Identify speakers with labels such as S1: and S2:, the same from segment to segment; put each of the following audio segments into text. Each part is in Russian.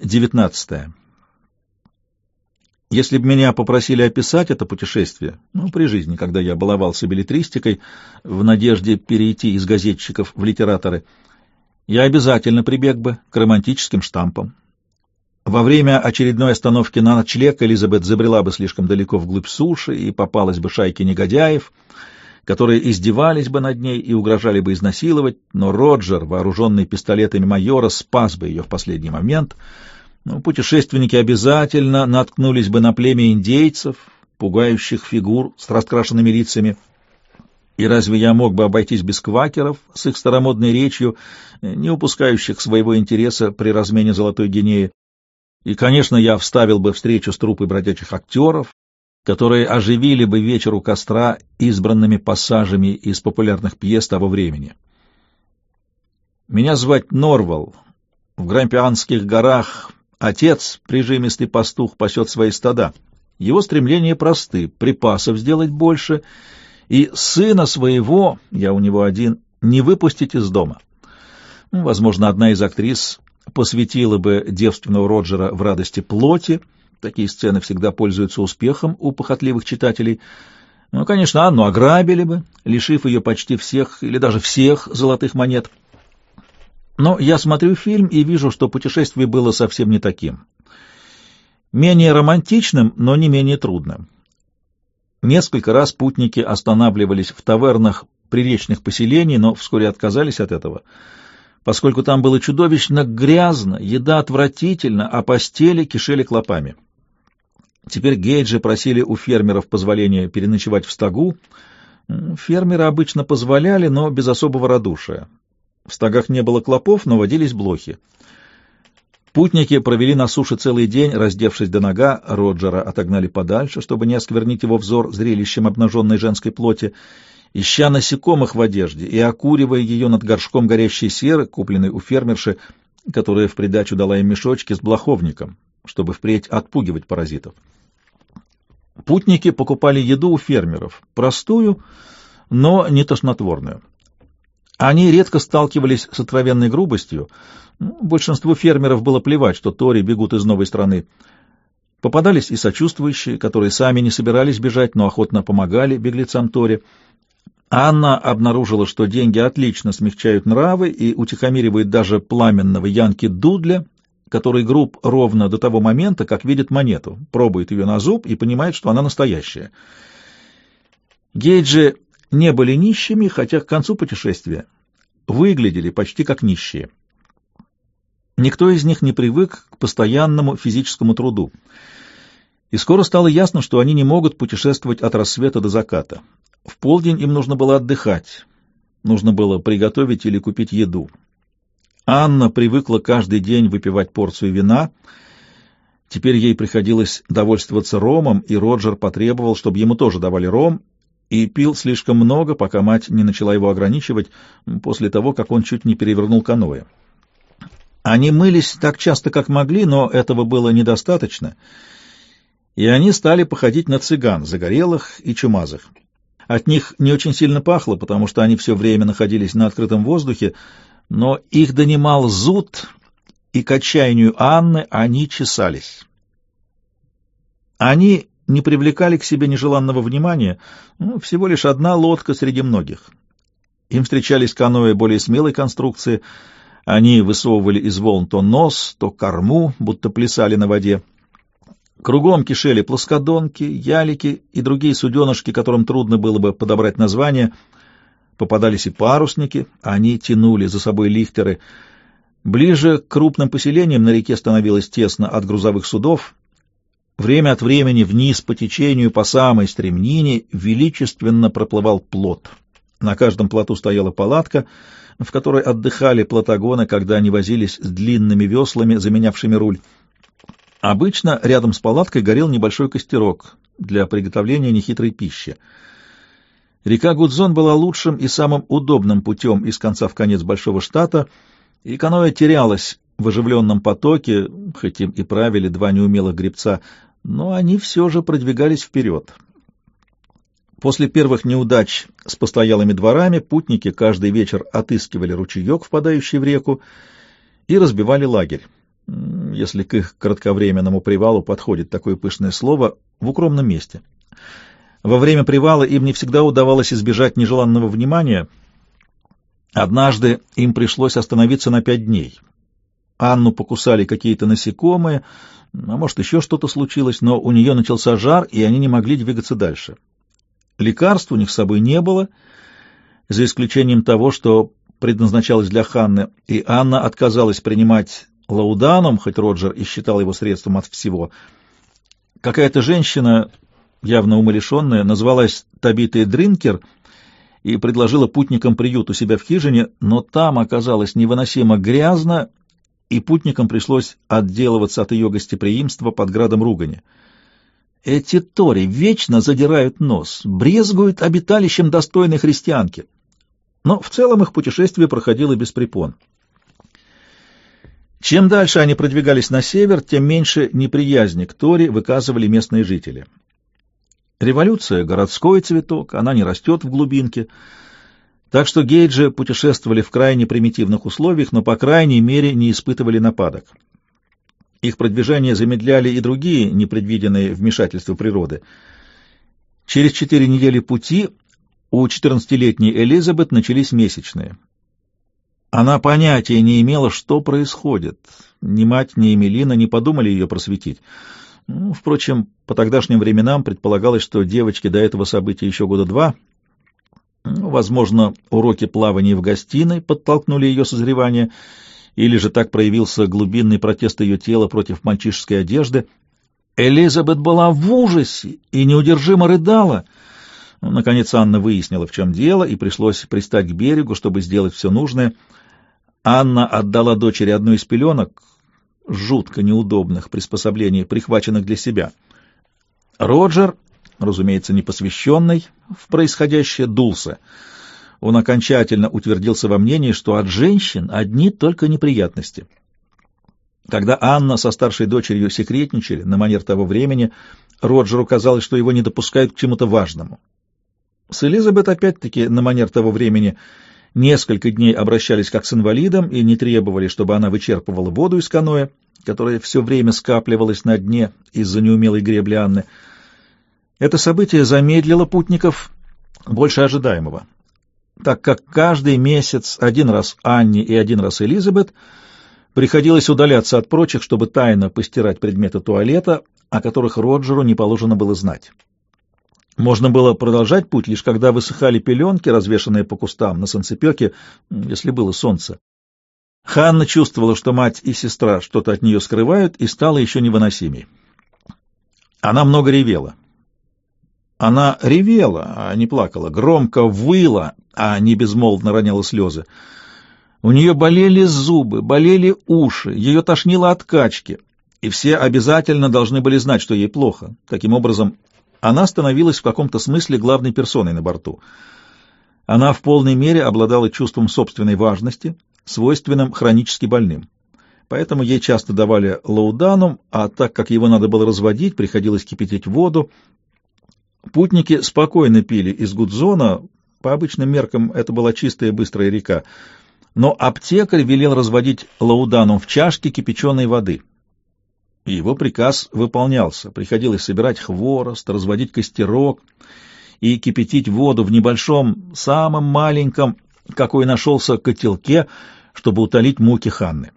S1: 19. Если бы меня попросили описать это путешествие, ну, при жизни, когда я баловался билетристикой, в надежде перейти из газетчиков в литераторы, я обязательно прибег бы к романтическим штампам. Во время очередной остановки на ночлег Элизабет забрела бы слишком далеко вглубь суши и попалась бы шайке негодяев, которые издевались бы над ней и угрожали бы изнасиловать, но Роджер, вооруженный пистолетами майора, спас бы ее в последний момент. Ну, путешественники обязательно наткнулись бы на племя индейцев, пугающих фигур с раскрашенными лицами. И разве я мог бы обойтись без квакеров с их старомодной речью, не упускающих своего интереса при размене золотой гинеи? И, конечно, я вставил бы встречу с труппой бродячих актеров, которые оживили бы вечер у костра избранными пассажами из популярных пьес того времени. Меня звать Норвал. В Грампианских горах отец, прижимистый пастух, пасет свои стада. Его стремления просты — припасов сделать больше, и сына своего, я у него один, не выпустить из дома. Возможно, одна из актрис посвятила бы девственного Роджера в радости плоти, Такие сцены всегда пользуются успехом у похотливых читателей. Ну, конечно, Анну ограбили бы, лишив ее почти всех или даже всех золотых монет. Но я смотрю фильм и вижу, что путешествие было совсем не таким. Менее романтичным, но не менее трудным. Несколько раз путники останавливались в тавернах приречных поселений, но вскоре отказались от этого, поскольку там было чудовищно грязно, еда отвратительна, а постели кишели клопами. Теперь Гейджи просили у фермеров позволения переночевать в стогу. Фермеры обычно позволяли, но без особого радушия. В стогах не было клопов, но водились блохи. Путники провели на суше целый день, раздевшись до нога, Роджера отогнали подальше, чтобы не осквернить его взор зрелищем обнаженной женской плоти, ища насекомых в одежде и окуривая ее над горшком горящей серы, купленной у фермерши, которая в придачу дала им мешочки с блоховником, чтобы впредь отпугивать паразитов. Путники покупали еду у фермеров, простую, но не тошнотворную. Они редко сталкивались с откровенной грубостью. Большинству фермеров было плевать, что тори бегут из новой страны. Попадались и сочувствующие, которые сами не собирались бежать, но охотно помогали беглецам тори. Анна обнаружила, что деньги отлично смягчают нравы и утихомиривают даже пламенного Янки Дудля, который груб ровно до того момента, как видит монету, пробует ее на зуб и понимает, что она настоящая. Гейджи не были нищими, хотя к концу путешествия выглядели почти как нищие. Никто из них не привык к постоянному физическому труду. И скоро стало ясно, что они не могут путешествовать от рассвета до заката. В полдень им нужно было отдыхать, нужно было приготовить или купить еду. Анна привыкла каждый день выпивать порцию вина. Теперь ей приходилось довольствоваться ромом, и Роджер потребовал, чтобы ему тоже давали ром, и пил слишком много, пока мать не начала его ограничивать, после того, как он чуть не перевернул каноэ. Они мылись так часто, как могли, но этого было недостаточно, и они стали походить на цыган, загорелых и чумазых. От них не очень сильно пахло, потому что они все время находились на открытом воздухе, но их донимал зуд, и к отчаянию Анны они чесались. Они не привлекали к себе нежеланного внимания, ну, всего лишь одна лодка среди многих. Им встречались каноэ более смелой конструкции, они высовывали из волн то нос, то корму, будто плясали на воде. Кругом кишели плоскодонки, ялики и другие суденышки, которым трудно было бы подобрать название — Попадались и парусники, они тянули за собой лихтеры. Ближе к крупным поселениям на реке становилось тесно от грузовых судов. Время от времени вниз по течению по самой стремнине величественно проплывал плот. На каждом плоту стояла палатка, в которой отдыхали плотогоны, когда они возились с длинными веслами, заменявшими руль. Обычно рядом с палаткой горел небольшой костерок для приготовления нехитрой пищи. Река Гудзон была лучшим и самым удобным путем из конца в конец большого штата, и каноэ терялась в оживленном потоке, хоть им и правили два неумелых гребца, но они все же продвигались вперед. После первых неудач с постоялыми дворами путники каждый вечер отыскивали ручеек, впадающий в реку, и разбивали лагерь. если к их кратковременному привалу подходит такое пышное слово, в укромном месте. Во время привала им не всегда удавалось избежать нежеланного внимания. Однажды им пришлось остановиться на пять дней. Анну покусали какие-то насекомые, а может, еще что-то случилось, но у нее начался жар, и они не могли двигаться дальше. Лекарств у них с собой не было, за исключением того, что предназначалось для Ханны, и Анна отказалась принимать лауданом, хоть Роджер и считал его средством от всего. Какая-то женщина, явно умалишенная, назвалась Табитой Дринкер и предложила путникам приют у себя в хижине, но там оказалось невыносимо грязно, и путникам пришлось отделываться от ее гостеприимства под градом ругани. Эти тори вечно задирают нос, брезгуют обиталищем достойной христианки. Но в целом их путешествие проходило без препон. Чем дальше они продвигались на север, тем меньше неприязни к Тори выказывали местные жители. Революция — городской цветок, она не растет в глубинке, так что гейджи путешествовали в крайне примитивных условиях, но, по крайней мере, не испытывали нападок. Их продвижение замедляли и другие непредвиденные вмешательства природы. Через четыре недели пути у 14-летней Элизабет начались месячные. Она понятия не имела, что происходит. Ни мать, ни Эмилина не подумали ее просветить. Ну, впрочем, по тогдашним временам предполагалось, что девочке до этого события еще года два. Ну, возможно, уроки плавания в гостиной подтолкнули ее созревание, или же так проявился глубинный протест ее тела против мальчишеской одежды. Элизабет была в ужасе и неудержимо рыдала. Ну, наконец Анна выяснила, в чем дело, и пришлось пристать к берегу, чтобы сделать все нужное. Анна отдала дочери одну из пеленок, жутко неудобных приспособлений, прихваченных для себя. Роджер, разумеется, непосвященный в происходящее, дулся. Он окончательно утвердился во мнении, что от женщин одни только неприятности. Когда Анна со старшей дочерью секретничали на манер того времени, Роджеру казалось, что его не допускают к чему-то важному. С Элизабет опять-таки на манер того времени несколько дней обращались как с инвалидом и не требовали, чтобы она вычерпывала воду из каноэ, которая все время скапливалась на дне из-за неумелой гребли Анны. Это событие замедлило путников больше ожидаемого, так как каждый месяц один раз Анне и один раз Элизабет приходилось удаляться от прочих, чтобы тайно постирать предметы туалета, о которых Роджеру не положено было знать. Можно было продолжать путь, лишь когда высыхали пеленки, развешанные по кустам на солнцепеке, если было солнце. Ханна чувствовала, что мать и сестра что-то от нее скрывают, и стала еще невыносимей. Она много ревела. Она ревела, а не плакала, громко выла, а не безмолвно роняла слезы. У нее болели зубы, болели уши, ее тошнило от качки, и все обязательно должны были знать, что ей плохо. Таким образом, она становилась в каком-то смысле главной персоной на борту. Она в полной мере обладала чувством собственной важности, свойственным хронически больным. Поэтому ей часто давали лауданум, а так как его надо было разводить, приходилось кипятить воду. Путники спокойно пили из гудзона, по обычным меркам это была чистая быстрая река, но аптекарь велел разводить лауданум в чашке кипяченой воды — его приказ выполнялся. Приходилось собирать хворост, разводить костерок и кипятить воду в небольшом, самом маленьком, какой нашелся, котелке, чтобы утолить муки Ханны.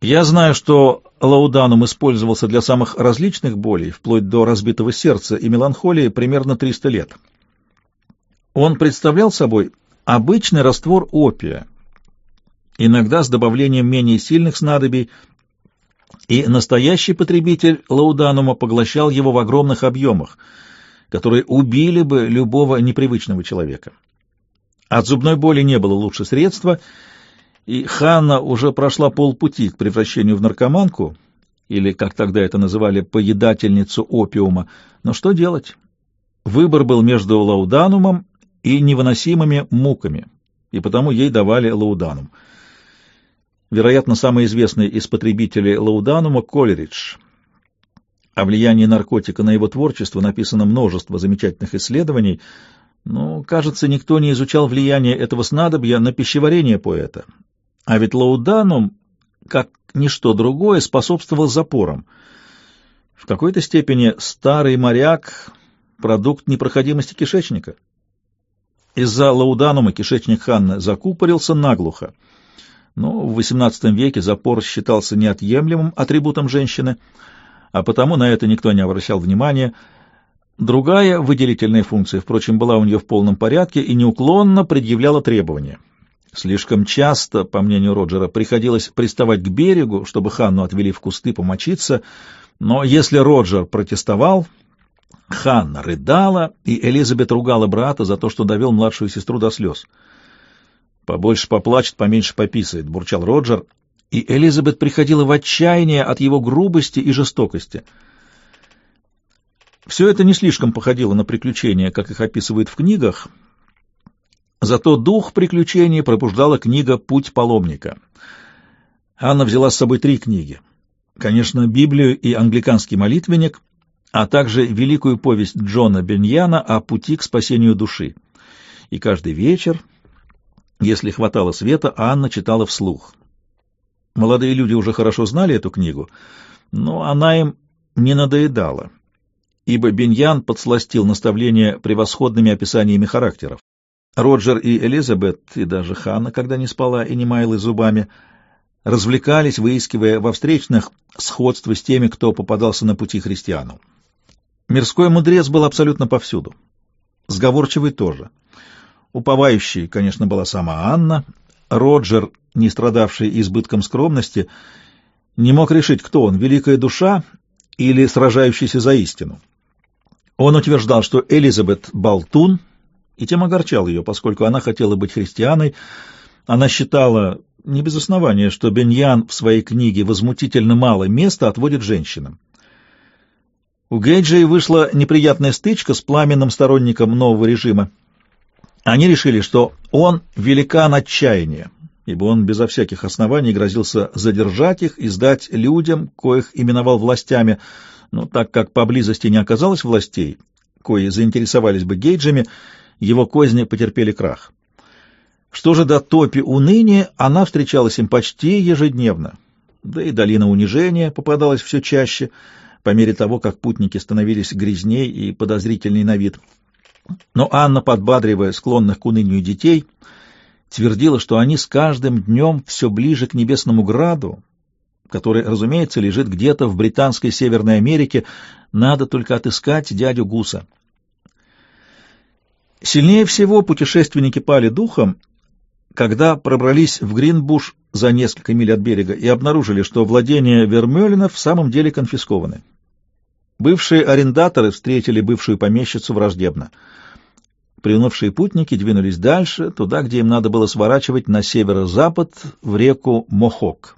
S1: Я знаю, что лауданум использовался для самых различных болей, вплоть до разбитого сердца и меланхолии, примерно 300 лет. Он представлял собой обычный раствор опия, иногда с добавлением менее сильных снадобий, и настоящий потребитель лауданума поглощал его в огромных объемах, которые убили бы любого непривычного человека. От зубной боли не было лучше средства, и Ханна уже прошла полпути к превращению в наркоманку, или, как тогда это называли, поедательницу опиума. Но что делать? Выбор был между лауданумом и невыносимыми муками, и потому ей давали лауданум — вероятно, самый известный из потребителей лауданума Колеридж. О влиянии наркотика на его творчество написано множество замечательных исследований, но, кажется, никто не изучал влияние этого снадобья на пищеварение поэта. А ведь лауданум, как ничто другое способствовало запорам. В какой-то степени старый моряк — продукт непроходимости кишечника. Из-за лауданума кишечник Ханны закупорился наглухо. Но в XVIII веке запор считался неотъемлемым атрибутом женщины, а потому на это никто не обращал внимания. Другая выделительная функция, впрочем, была у нее в полном порядке и неуклонно предъявляла требования. Слишком часто, по мнению Роджера, приходилось приставать к берегу, чтобы Ханну отвели в кусты помочиться, но если Роджер протестовал, Ханна рыдала, и Элизабет ругала брата за то, что довел младшую сестру до слез. «Побольше поплачет, поменьше пописает», — бурчал Роджер, и Элизабет приходила в отчаяние от его грубости и жестокости. Все это не слишком походило на приключения, как их описывают в книгах, зато дух приключений пробуждала книга «Путь паломника». Анна взяла с собой три книги. Конечно, Библию и англиканский молитвенник, а также великую повесть Джона Беньяна о пути к спасению души. И каждый вечер если хватало света, Анна читала вслух. Молодые люди уже хорошо знали эту книгу, но она им не надоедала, ибо Беньян подсластил наставления превосходными описаниями характеров. Роджер и Элизабет, и даже Ханна, когда не спала и не маялась зубами, развлекались, выискивая во встречных сходство с теми, кто попадался на пути христианам. Мирской мудрец был абсолютно повсюду. Сговорчивый тоже — Уповающей, конечно, была сама Анна. Роджер, не страдавший избытком скромности, не мог решить, кто он, великая душа или сражающийся за истину. Он утверждал, что Элизабет — болтун, и тем огорчал ее, поскольку она хотела быть христианой. Она считала, не без основания, что Беньян в своей книге возмутительно мало места отводит женщинам. У Гейджей вышла неприятная стычка с пламенным сторонником нового режима, они решили, что он великан отчаяния, ибо он безо всяких оснований грозился задержать их и сдать людям, коих именовал властями, но так как поблизости не оказалось властей, кои заинтересовались бы Гейджами, его козни потерпели крах. Что же до топи уныния, она встречалась им почти ежедневно, да и долина унижения попадалась все чаще, по мере того, как путники становились грязней и подозрительней на вид. Но Анна, подбадривая склонных к унынию детей, твердила, что они с каждым днем все ближе к небесному граду, который, разумеется, лежит где-то в британской Северной Америке, надо только отыскать дядю Гуса. Сильнее всего путешественники пали духом, когда пробрались в Гринбуш за несколько миль от берега и обнаружили, что владения Вермёлина в самом деле конфискованы. Бывшие арендаторы встретили бывшую помещицу враждебно — Приунывшие путники двинулись дальше, туда, где им надо было сворачивать на северо-запад, в реку Мохок.